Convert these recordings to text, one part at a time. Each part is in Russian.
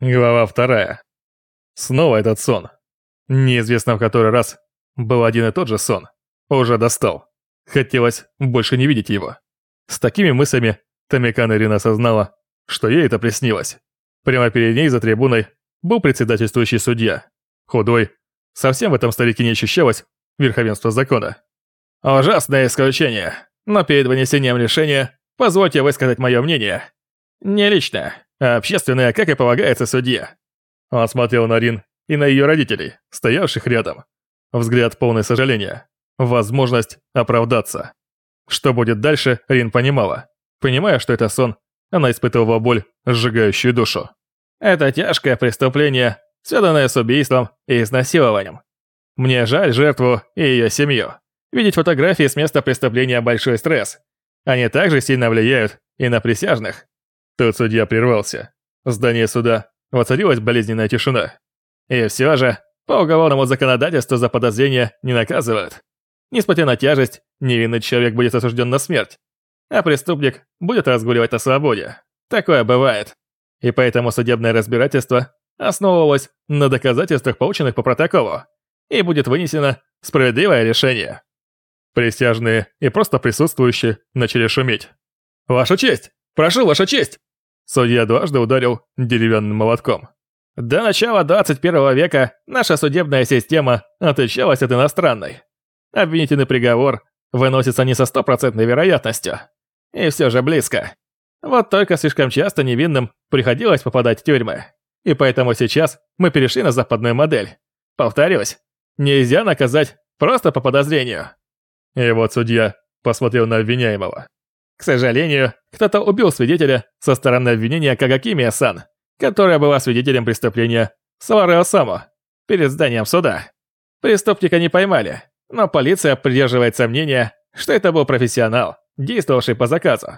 Глава вторая. Снова этот сон. Неизвестно в который раз. Был один и тот же сон. Уже достал. Хотелось больше не видеть его. С такими мыслями Тамикан Ирина осознала, что ей это приснилось. Прямо перед ней за трибуной был председательствующий судья. Худой. Совсем в этом старике не ощущалось верховенство закона. «Ужасное исключение, но перед вынесением решения позвольте высказать мое мнение. Не лично, а общественное, как и полагается судье». Он смотрел на Рин и на ее родителей, стоявших рядом. Взгляд полный сожаления. Возможность оправдаться. Что будет дальше, Рин понимала. Понимая, что это сон, она испытывала боль, сжигающую душу. Это тяжкое преступление, связанное с убийством и изнасилованием. Мне жаль жертву и ее семью. Видеть фотографии с места преступления – большой стресс. Они также сильно влияют и на присяжных. Тут судья прервался. В здании суда воцарилась болезненная тишина. И все же, по уголовному законодательству за подозрение не наказывают. Несмотря на тяжесть, невинный человек будет осужден на смерть. А преступник будет разгуливать на свободе. Такое бывает. И поэтому судебное разбирательство основывалось на доказательствах, полученных по протоколу, и будет вынесено справедливое решение. Присяжные и просто присутствующие начали шуметь. «Ваша честь! Прошу, ваша честь!» Судья дважды ударил деревянным молотком. До начала 21 века наша судебная система отличалась от иностранной. Обвинительный приговор выносится не со стопроцентной вероятностью. И все же близко. Вот только слишком часто невинным приходилось попадать в тюрьмы. И поэтому сейчас мы перешли на западную модель. Повторюсь, Нельзя наказать просто по подозрению. И вот судья посмотрел на обвиняемого. К сожалению, кто-то убил свидетеля со стороны обвинения Кагакимия-сан, которая была свидетелем преступления Савары Осаму перед зданием суда. Преступника не поймали, но полиция придерживается мнения, что это был профессионал, действовавший по заказу.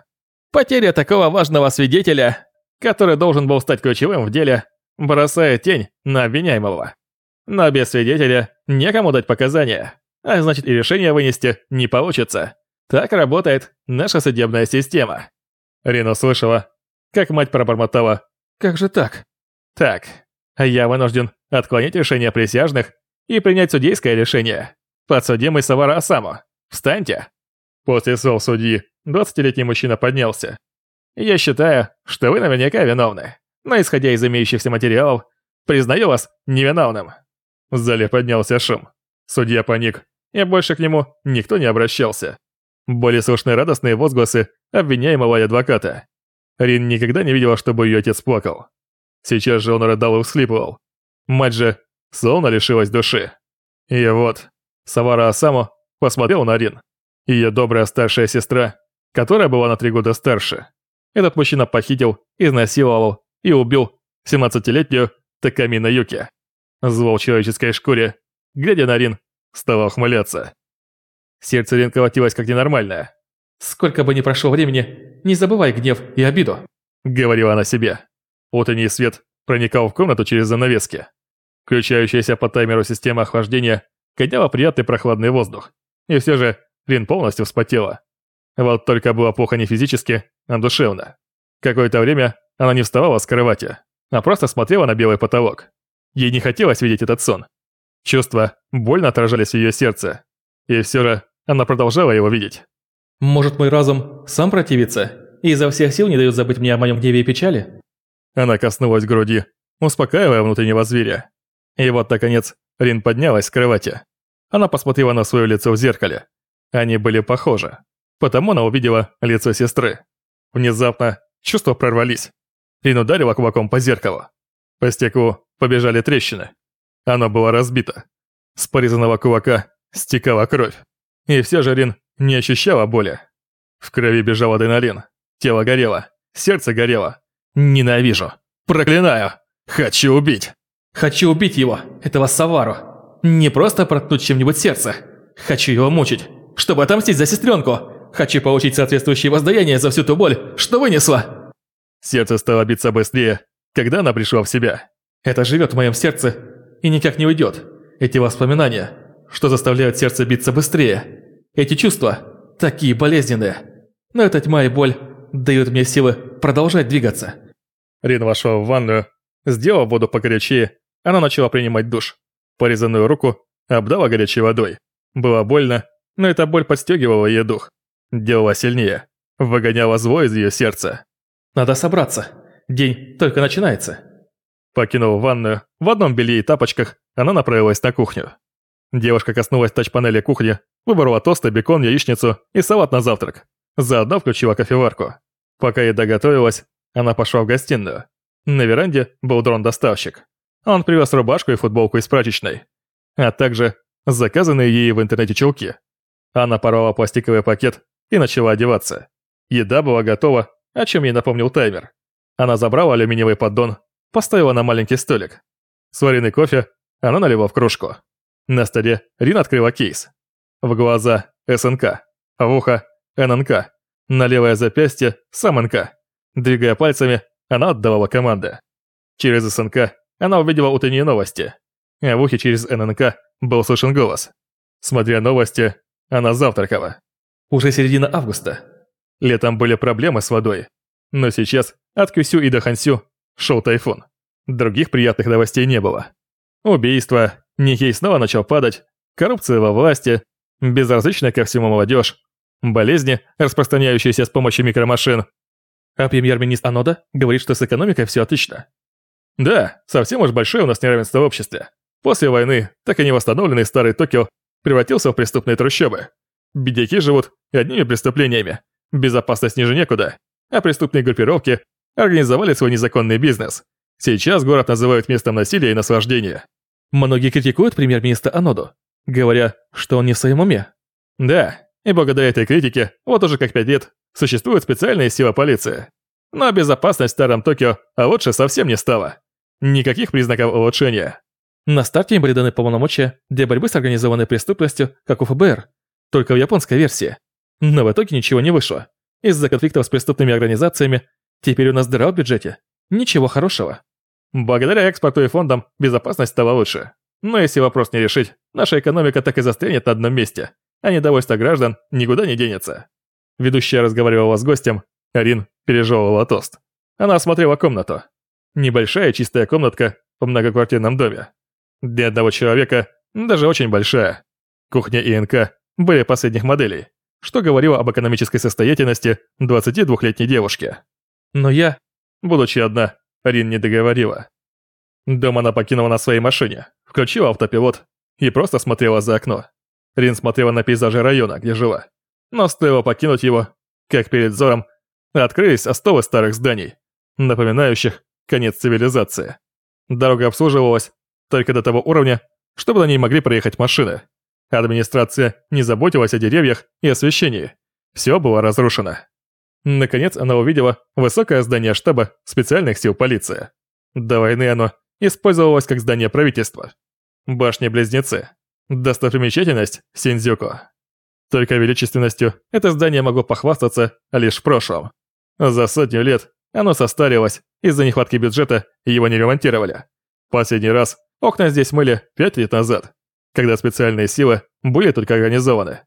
Потеря такого важного свидетеля, который должен был стать ключевым в деле, бросает тень на обвиняемого. Но без свидетеля некому дать показания, а значит и решение вынести не получится. Так работает наша судебная система. Рина слышала, как мать пробормотала «Как же так?» «Так, я вынужден отклонить решение присяжных и принять судейское решение. Подсудимый Савара Асаму, встаньте!» После слов судьи 20-летний мужчина поднялся. «Я считаю, что вы наверняка виновны, но исходя из имеющихся материалов, признаю вас невиновным». В зале поднялся шум. Судья паник, и больше к нему никто не обращался. Были слышны радостные возгласы обвиняемого и адвоката. Рин никогда не видела, чтобы ее отец плакал. Сейчас же он рыдал и всхлипывал. Мать же словно лишилась души. И вот, Савара Асаму посмотрел на Рин. Ее добрая старшая сестра, которая была на три года старше. Этот мужчина похитил, изнасиловал и убил 17-летнюю Такамина Юки. Звал человеческой шкуре, глядя на Рин, стал ухмыляться. Сердце Рин колотилось как ненормальное. «Сколько бы ни прошло времени, не забывай гнев и обиду», — говорила она себе. Утренний свет проникал в комнату через занавески. Включающаяся по таймеру система охлаждения гоняла приятный прохладный воздух. И все же Рин полностью вспотела. Вот только было плохо не физически, а душевно. Какое-то время она не вставала с кровати, а просто смотрела на белый потолок. Ей не хотелось видеть этот сон. Чувства больно отражались в ее сердце. И все же она продолжала его видеть. «Может, мой разум сам противится и изо всех сил не дает забыть мне о моем гневе и печали?» Она коснулась груди, успокаивая внутреннего зверя. И вот, наконец, Рин поднялась с кровати. Она посмотрела на свое лицо в зеркале. Они были похожи. Потому она увидела лицо сестры. Внезапно чувства прорвались. Рин ударила кулаком по зеркалу. По стеклу побежали трещины. Оно было разбито. С порезанного кулака стекала кровь. И все же Рин не ощущала боли. В крови бежал адреналин. Тело горело. Сердце горело. Ненавижу. Проклинаю. Хочу убить. Хочу убить его, этого Савару. Не просто проткнуть чем-нибудь сердце. Хочу его мучить, чтобы отомстить за сестренку. Хочу получить соответствующее воздаяние за всю ту боль, что вынесла. Сердце стало биться быстрее, когда она пришла в себя. Это живет в моем сердце и никак не уйдет. Эти воспоминания, что заставляют сердце биться быстрее. Эти чувства, такие болезненные. Но эта тьма и боль дают мне силы продолжать двигаться. Рин вошел в ванную, Сделав воду погорячее, она начала принимать душ. Порезанную руку обдала горячей водой. Было больно, но эта боль подстегивала ее дух. Делала сильнее, выгоняла зло из ее сердца. «Надо собраться. День только начинается». Покинув ванную, в одном белье и тапочках, она направилась на кухню. Девушка коснулась тач-панели кухни, выбрала тосты, бекон, яичницу и салат на завтрак. Заодно включила кофеварку. Пока еда готовилась, она пошла в гостиную. На веранде был дрон-доставщик. Он привез рубашку и футболку из прачечной, а также заказанные ей в интернете чулки. Она порвала пластиковый пакет и начала одеваться. Еда была готова, о чем ей напомнил таймер. Она забрала алюминиевый поддон, поставила на маленький столик. Сваренный кофе она налила в кружку. На столе Рин открыла кейс. В глаза СНК, в ухо ННК, на левое запястье сам НК. Двигая пальцами, она отдавала команды. Через СНК она увидела утренние новости, а в ухе через ННК был слышен голос. Смотря новости, она завтракала. Уже середина августа. Летом были проблемы с водой. Но сейчас от Кюсю и до Хансю шел тайфун. Других приятных новостей не было. Убийство, Нихей снова начал падать, коррупция во власти, безразличная ко всему молодежь, болезни, распространяющиеся с помощью микромашин. А премьер-министр Анода говорит, что с экономикой все отлично. Да, совсем уж большое у нас неравенство в обществе. После войны, так и не восстановленный старый Токио превратился в преступные трущобы. Бедняки живут одними преступлениями. Безопасность ниже некуда. А преступные группировки организовали свой незаконный бизнес. Сейчас город называют местом насилия и наслаждения. Многие критикуют премьер-министра Аноду, говоря, что он не в своем уме. Да, и благодаря этой критике, вот уже как пять лет, существует специальная сила полиции. Но безопасность в старом Токио а лучше совсем не стала. Никаких признаков улучшения. На старте им были даны полномочия для борьбы с организованной преступностью, как у ФБР, только в японской версии. Но в итоге ничего не вышло. Из-за конфликтов с преступными организациями теперь у нас дыра в бюджете. Ничего хорошего. Благодаря экспорту и фондам безопасность стала лучше. Но если вопрос не решить, наша экономика так и застрянет на одном месте, а недовольство граждан никуда не денется. Ведущая разговаривала с гостем, Арин пережевывала тост. Она осмотрела комнату. Небольшая чистая комнатка в многоквартирном доме. Для одного человека даже очень большая. Кухня и НК были последних моделей, что говорило об экономической состоятельности 22-летней девушки. Но я, будучи одна, Рин не договорила. Дом она покинула на своей машине, включила автопилот и просто смотрела за окно. Рин смотрела на пейзажи района, где жила. Но стоило покинуть его, как перед взором открылись остовы старых зданий, напоминающих конец цивилизации. Дорога обслуживалась только до того уровня, чтобы на ней могли проехать машины. Администрация не заботилась о деревьях и освещении. Все было разрушено. Наконец она увидела высокое здание штаба специальных сил полиции. До войны оно использовалось как здание правительства. Башни-близнецы. Достопримечательность Синдзюку. Только величественностью это здание могло похвастаться лишь в прошлом. За сотню лет оно состарилось, из-за нехватки бюджета его не ремонтировали. Последний раз окна здесь мыли пять лет назад, когда специальные силы были только организованы.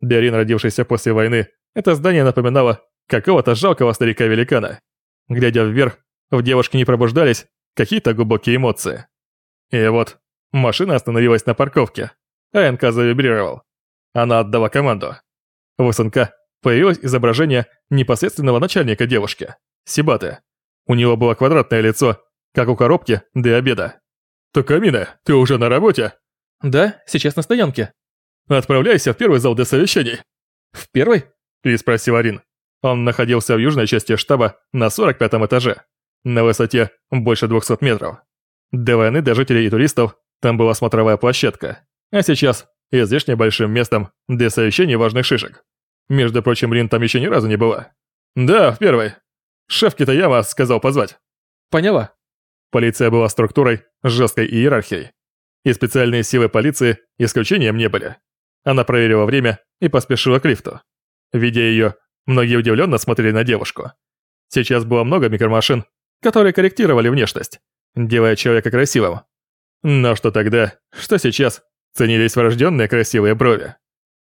Для Рин, родившейся после войны, это здание напоминало какого-то жалкого старика-великана. Глядя вверх, в девушке не пробуждались какие-то глубокие эмоции. И вот, машина остановилась на парковке, а НК завибрировал. Она отдала команду. В СНК появилось изображение непосредственного начальника девушки, Сибаты. У него было квадратное лицо, как у коробки до обеда. «Токамина, ты уже на работе?» «Да, сейчас на стоянке». «Отправляйся в первый зал для совещаний». «В первый?» – переспросил Арин. Он находился в южной части штаба на 45 этаже, на высоте больше 200 метров. До войны для жителей и туристов там была смотровая площадка, а сейчас излишне большим местом для совещаний важных шишек. Между прочим, Рин там еще ни разу не была. Да, в первой. Шеф Китаяма сказал позвать. Поняла. Полиция была структурой с жесткой иерархией. И специальные силы полиции исключением не были. Она проверила время и поспешила к лифту. Видя ее, многие удивленно смотрели на девушку. Сейчас было много микромашин, которые корректировали внешность, делая человека красивым. Но что тогда, что сейчас, ценились врожденные красивые брови.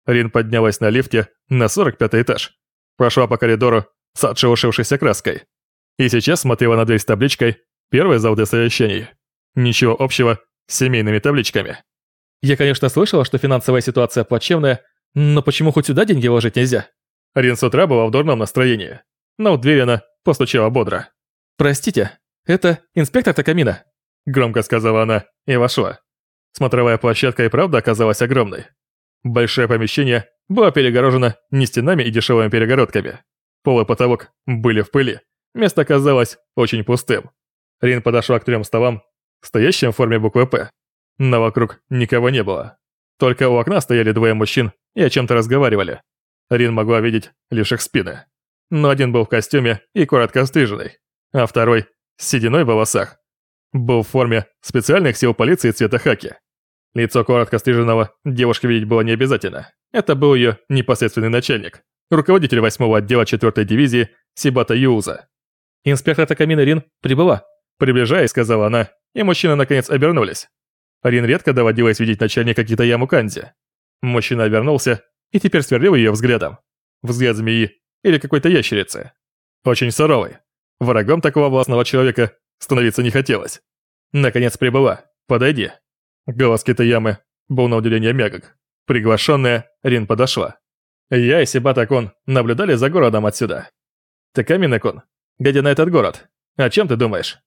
Рин поднялась на лифте на 45 этаж, прошла по коридору с отшелушившейся краской и сейчас смотрела на дверь с табличкой Первые зауды совещаний. Ничего общего с семейными табличками. Я, конечно, слышала, что финансовая ситуация плачевная, но почему хоть сюда деньги вложить нельзя? Рин с утра была в дурном настроении, но в дверь она постучала бодро. «Простите, это инспектор Такамина», — громко сказала она и вошла. Смотровая площадка и правда оказалась огромной. Большое помещение было перегорожено не стенами и дешевыми перегородками. Пол и потолок были в пыли. Место оказалось очень пустым. Рин подошла к трем столам, стоящим в форме буквы «П». Но вокруг никого не было. Только у окна стояли двое мужчин и о чем-то разговаривали. Рин могла видеть лишь их спины. Но один был в костюме и коротко стриженный, а второй, с сединой в волосах, был в форме специальных сил полиции цвета хаки. Лицо коротко стриженного девушке видеть было не обязательно. Это был ее непосредственный начальник, руководитель 8-го отдела 4-й дивизии Сибата Юуза. «Инспектор Такамина Рин прибыла», — приближаясь, сказала она, и мужчины наконец обернулись. Рин редко доводилось видеть начальника Китаяму Канзи. Мужчина обернулся и теперь сверлил ее взглядом. Взгляд змеи или какой-то ящерицы. Очень суровый. Врагом такого властного человека становиться не хотелось. Наконец прибыла. Подойди. Голос Китаямы был на удивление мягок. Приглашенная, Рин подошла. Я и Сибата-кун наблюдали за городом отсюда. Такамина-кун, глядя на этот город, о чем ты думаешь?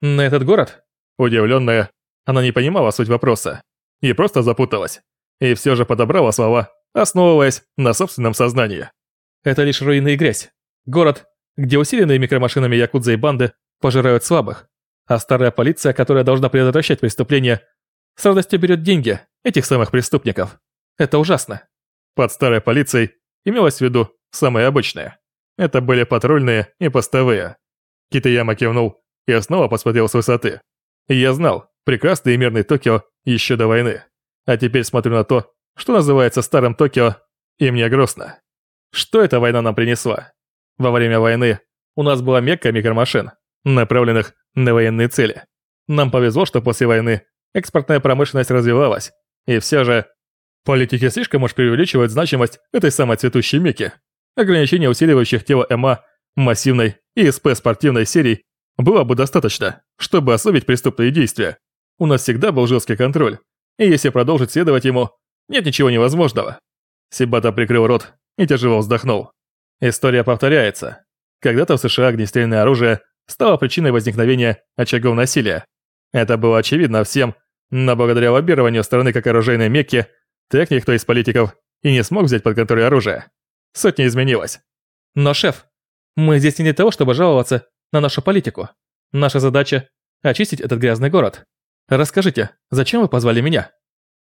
На этот город? Удивленная, она не понимала суть вопроса и просто запуталась. И все же подобрала слова, основываясь на собственном сознании. Это лишь руины и грязь. Город, где усиленные микромашинами якудза и банды пожирают слабых, а старая полиция, которая должна предотвращать преступления, с радостью берет деньги этих самых преступников. Это ужасно. Под старой полицией имелось в виду самое обычное. Это были патрульные и постовые. Китаяма кивнул и снова посмотрел с высоты. Я знал, прекрасный и мирный Токио еще до войны. А теперь смотрю на то, что называется старым Токио, и мне грустно. Что эта война нам принесла? Во время войны у нас была мекка микромашин, направленных на военные цели. Нам повезло, что после войны экспортная промышленность развивалась, и все же политики слишком уж преувеличивают значимость этой самой цветущей мекки. Ограничения усиливающих тело МА, массивной и СП спортивной серий было бы достаточно, чтобы особить преступные действия. У нас всегда был жесткий контроль, и если продолжить следовать ему, нет ничего невозможного. Сибата прикрыл рот и тяжело вздохнул. История повторяется. Когда-то в США огнестрельное оружие стало причиной возникновения очагов насилия. Это было очевидно всем, но благодаря лоббированию страны как оружейной Мекки, так никто из политиков и не смог взять под контроль оружие. Сотня изменилась. Но, шеф, мы здесь не для того, чтобы жаловаться на нашу политику. Наша задача – очистить этот грязный город. Расскажите, зачем вы позвали меня?»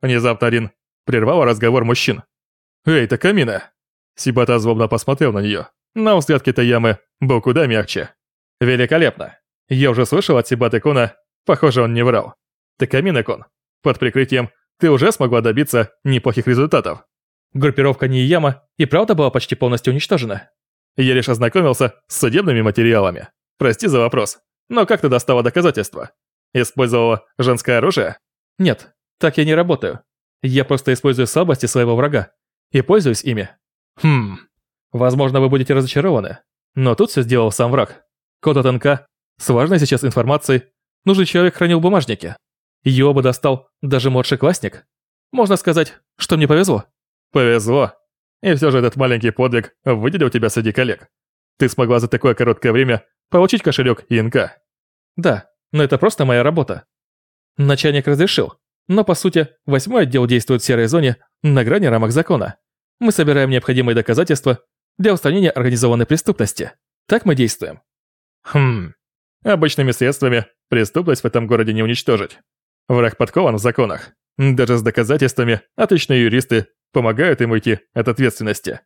Внезапно Рин прервал разговор мужчин. «Эй, Такамина!» Сибата злобно посмотрел на нее. На взгляд Китаямы был куда мягче. «Великолепно! Я уже слышал от Сибаты Кона, похоже, он не врал. Такамина Кон, под прикрытием ты уже смогла добиться неплохих результатов». Группировка Нияма и правда была почти полностью уничтожена. Я лишь ознакомился с судебными материалами. Прости за вопрос, но как ты достала доказательства? Использовала женское оружие? Нет, так я не работаю. Я просто использую слабости своего врага и пользуюсь ими. Хм. Возможно, вы будете разочарованы, но тут все сделал сам враг. Код от НК с важной сейчас информацией нужный человек хранил в бумажнике. Ее бы достал даже младший классник. Можно сказать, что мне повезло. Повезло. И все же этот маленький подвиг выделил тебя среди коллег. Ты смогла за такое короткое время получить кошелек ИНК. Да, но это просто моя работа. Начальник разрешил, но по сути, восьмой отдел действует в серой зоне на грани рамок закона. Мы собираем необходимые доказательства для устранения организованной преступности. Так мы действуем. Хм. Обычными средствами преступность в этом городе не уничтожить. Враг подкован в законах. Даже с доказательствами отличные юристы помогают им уйти от ответственности.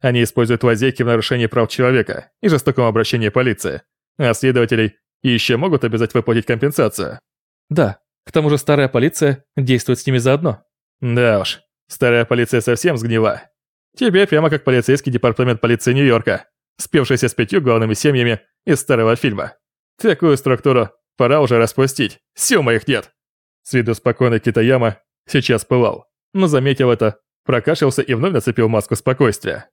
Они используют лазейки в нарушении прав человека и жестоком обращении полиции, а следователей еще могут обязать выплатить компенсацию. Да, к тому же старая полиция действует с ними заодно. Да уж, старая полиция совсем сгнила. Тебе прямо как полицейский департамент полиции Нью-Йорка, спевшийся с пятью главными семьями из старого фильма. Такую структуру пора уже распустить, сил моих нет. С виду спокойный Китаяма сейчас пылал, но заметил это, прокашлялся и вновь нацепил маску спокойствия.